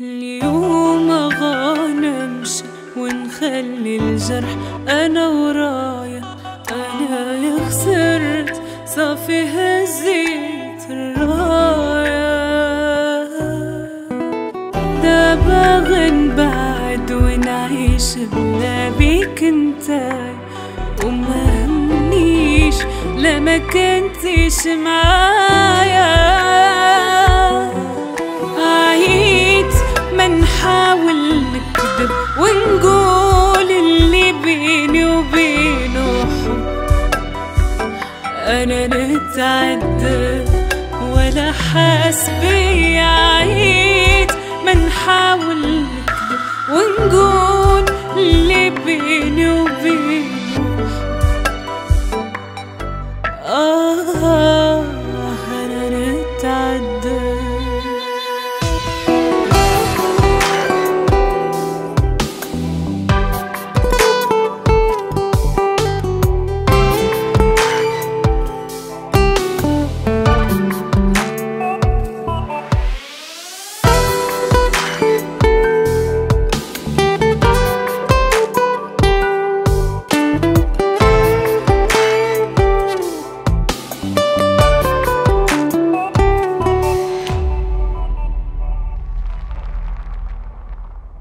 اليوم غنمشي ونخلي الجرح. أنا ورايا أنا اللي خسرت. صافي هزيت الراية دابا غنبعد ونعيش بلا بيك انتاي وما همنيش لا ما كنتيش معايا. نحاول ونقول اللي بيني وبينه. حب أنا نتعدى ولا حاس بيا عيت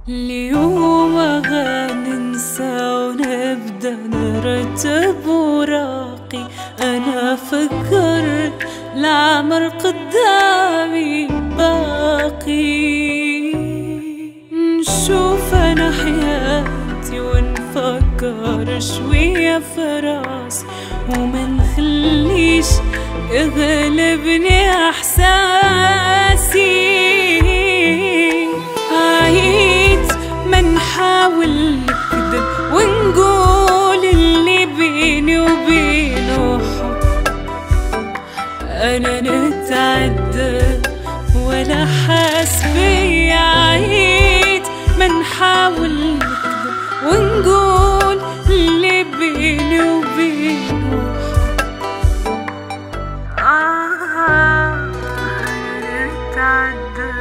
اليوم غننسى ونبدأ نرتب وراقي. أنا فكرت العمر قدامي باقي. نشوف أنا حياتي ونفكر شوية في راسي. وما نخليش يغلبني احساسي نحاول نكذب ونقول اللي بيني وبينه. حب أنا نتعدى ولا حاس عيد. ما نحاول نكذب ونقول اللي بيني وبينه. آه أنا نتعدى